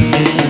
Yeah.